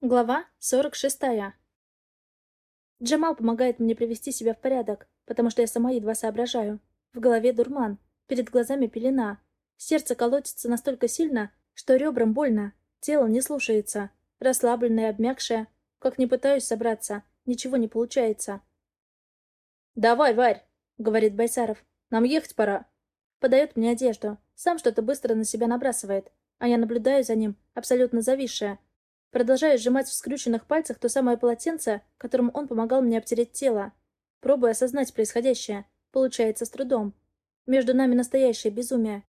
Глава 46. Джамал помогает мне привести себя в порядок, потому что я сама едва соображаю. В голове дурман, перед глазами пелена. Сердце колотится настолько сильно, что ребрам больно, тело не слушается, расслабленное, обмякшее. Как не пытаюсь собраться, ничего не получается. «Давай, Варь!» — говорит Байсаров. «Нам ехать пора». Подает мне одежду, сам что-то быстро на себя набрасывает, а я наблюдаю за ним, абсолютно зависшая, Продолжаю сжимать в скрюченных пальцах то самое полотенце, которым он помогал мне обтереть тело. Пробую осознать происходящее. Получается с трудом. Между нами настоящее безумие.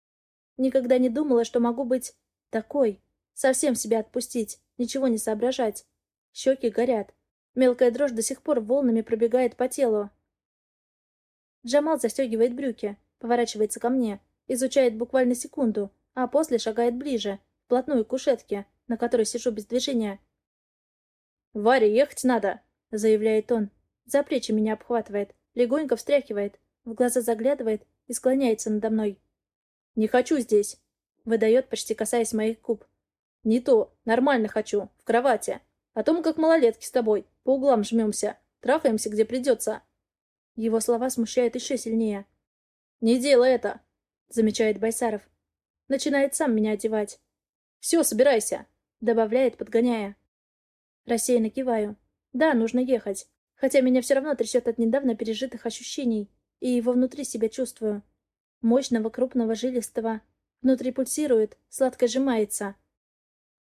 Никогда не думала, что могу быть такой. Совсем себя отпустить, ничего не соображать. Щеки горят. Мелкая дрожь до сих пор волнами пробегает по телу. Джамал застегивает брюки, поворачивается ко мне, изучает буквально секунду, а после шагает ближе, вплотную к кушетке, на которой сижу без движения. «Варе, ехать надо!» — заявляет он. За плечи меня обхватывает, легонько встряхивает, в глаза заглядывает и склоняется надо мной. «Не хочу здесь!» — выдает, почти касаясь моих губ. «Не то. Нормально хочу. В кровати. А то мы как малолетки с тобой. По углам жмемся. Трахаемся, где придется». Его слова смущают еще сильнее. «Не делай это!» — замечает Байсаров. Начинает сам меня одевать. «Все, собирайся!» Добавляет, подгоняя. Рассеянно киваю. Да, нужно ехать. Хотя меня все равно трясет от недавно пережитых ощущений. И его внутри себя чувствую. Мощного, крупного, жилистого. Внутри пульсирует, сладко сжимается.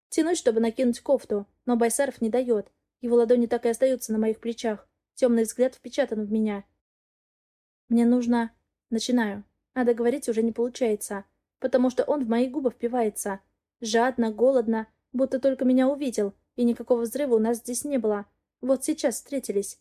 Тянусь, чтобы накинуть кофту, но Байсаров не дает. Его ладони так и остаются на моих плечах. Темный взгляд впечатан в меня. Мне нужно... Начинаю. А договорить уже не получается. Потому что он в мои губы впивается. Жадно, голодно, Будто только меня увидел, и никакого взрыва у нас здесь не было. Вот сейчас встретились.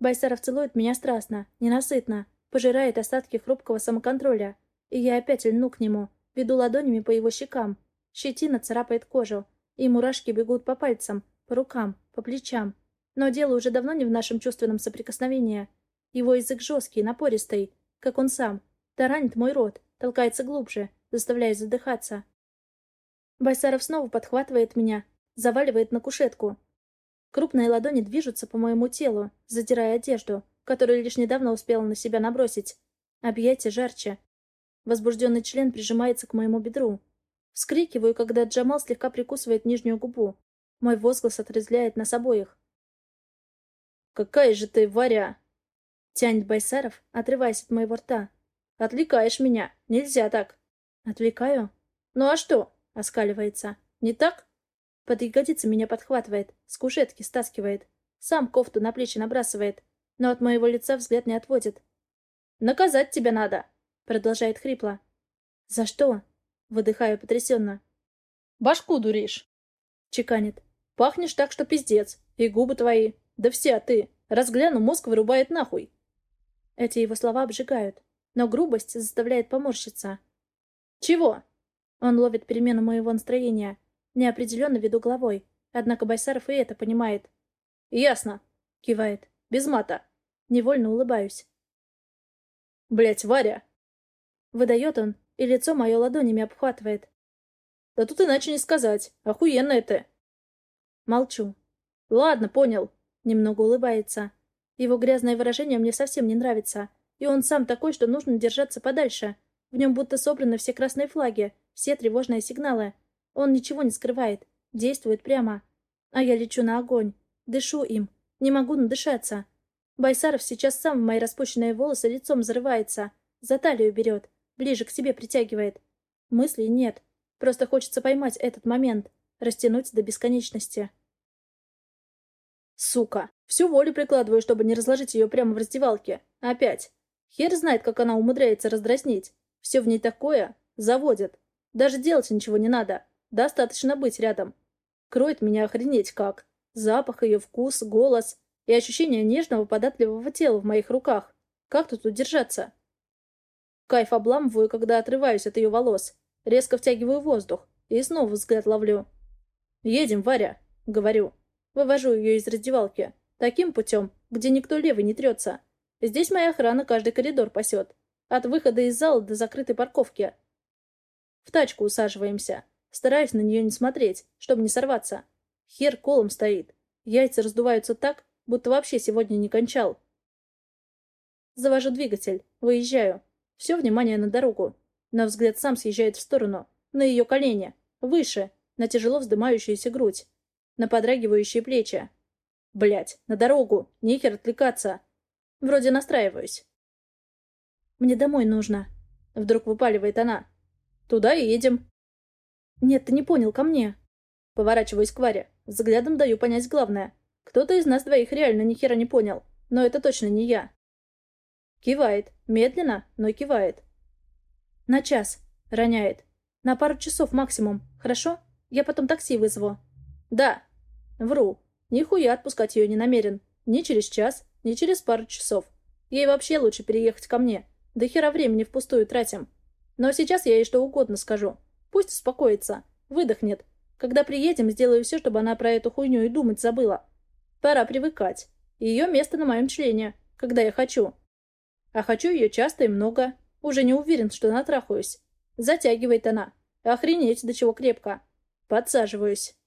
Байсаров целует меня страстно, ненасытно, пожирает остатки хрупкого самоконтроля. И я опять льну к нему, веду ладонями по его щекам. Щетина царапает кожу, и мурашки бегут по пальцам, по рукам, по плечам. Но дело уже давно не в нашем чувственном соприкосновении. Его язык жесткий, напористый, как он сам. Таранит мой рот, толкается глубже, заставляя задыхаться. Байсаров снова подхватывает меня, заваливает на кушетку. Крупные ладони движутся по моему телу, задирая одежду, которую лишь недавно успела на себя набросить. Объятия жарче. Возбужденный член прижимается к моему бедру. Вскрикиваю, когда Джамал слегка прикусывает нижнюю губу. Мой возглас отрезляет нас обоих. «Какая же ты, Варя!» Тянет Байсаров, отрываясь от моего рта. «Отвлекаешь меня! Нельзя так!» «Отвлекаю?» «Ну а что? Оскаливается. «Не так?» Под ягодицы меня подхватывает, с кушетки стаскивает. Сам кофту на плечи набрасывает, но от моего лица взгляд не отводит. «Наказать тебя надо!» Продолжает хрипло. «За что?» Выдыхаю потрясенно. «Башку дуришь!» Чеканит. «Пахнешь так, что пиздец. И губы твои. Да все ты. Разгляну, мозг вырубает нахуй!» Эти его слова обжигают, но грубость заставляет поморщиться. «Чего?» Он ловит перемену моего настроения. Неопределенно веду головой. Однако Байсаров и это понимает. «Ясно», — кивает. «Без мата». Невольно улыбаюсь. Блять, Варя!» Выдает он, и лицо мое ладонями обхватывает. «Да тут иначе не сказать. Охуенно это!» Молчу. «Ладно, понял». Немного улыбается. Его грязное выражение мне совсем не нравится. И он сам такой, что нужно держаться подальше. В нем будто собраны все красные флаги, все тревожные сигналы. Он ничего не скрывает, действует прямо. А я лечу на огонь, дышу им, не могу надышаться. Байсаров сейчас сам в мои распущенные волосы лицом взрывается, за талию берет, ближе к себе притягивает. Мыслей нет, просто хочется поймать этот момент, растянуть до бесконечности. Сука, всю волю прикладываю, чтобы не разложить ее прямо в раздевалке. Опять. Хер знает, как она умудряется раздразнить. Все в ней такое. Заводит. Даже делать ничего не надо. Достаточно быть рядом. Кроет меня охренеть как. Запах ее, вкус, голос и ощущение нежного податливого тела в моих руках. Как тут удержаться? Кайф обламываю, когда отрываюсь от ее волос. Резко втягиваю воздух и снова взгляд ловлю. «Едем, Варя», — говорю. Вывожу ее из раздевалки. Таким путем, где никто левый не трется. Здесь моя охрана каждый коридор пасет. От выхода из зала до закрытой парковки. В тачку усаживаемся. Стараюсь на нее не смотреть, чтобы не сорваться. Хер колом стоит. Яйца раздуваются так, будто вообще сегодня не кончал. Завожу двигатель. Выезжаю. Все внимание на дорогу. На взгляд сам съезжает в сторону. На ее колени. Выше. На тяжело вздымающуюся грудь. На подрагивающие плечи. Блять, на дорогу. Нехер отвлекаться. Вроде настраиваюсь. Мне домой нужно. Вдруг выпаливает она. Туда и едем. Нет, ты не понял, ко мне. Поворачиваюсь к Варе. Взглядом даю понять главное. Кто-то из нас двоих реально ни хера не понял. Но это точно не я. Кивает. Медленно, но кивает. На час. Роняет. На пару часов максимум. Хорошо? Я потом такси вызову. Да. Вру. Нихуя отпускать ее не намерен. Ни через час, ни через пару часов. Ей вообще лучше переехать ко мне. Да хера времени впустую тратим. Но сейчас я ей что угодно скажу. Пусть успокоится. Выдохнет. Когда приедем, сделаю все, чтобы она про эту хуйню и думать забыла. Пора привыкать. Ее место на моем члене, когда я хочу. А хочу ее часто и много. Уже не уверен, что натрахаюсь. Затягивает она. Охренеть, до чего крепко. Подсаживаюсь.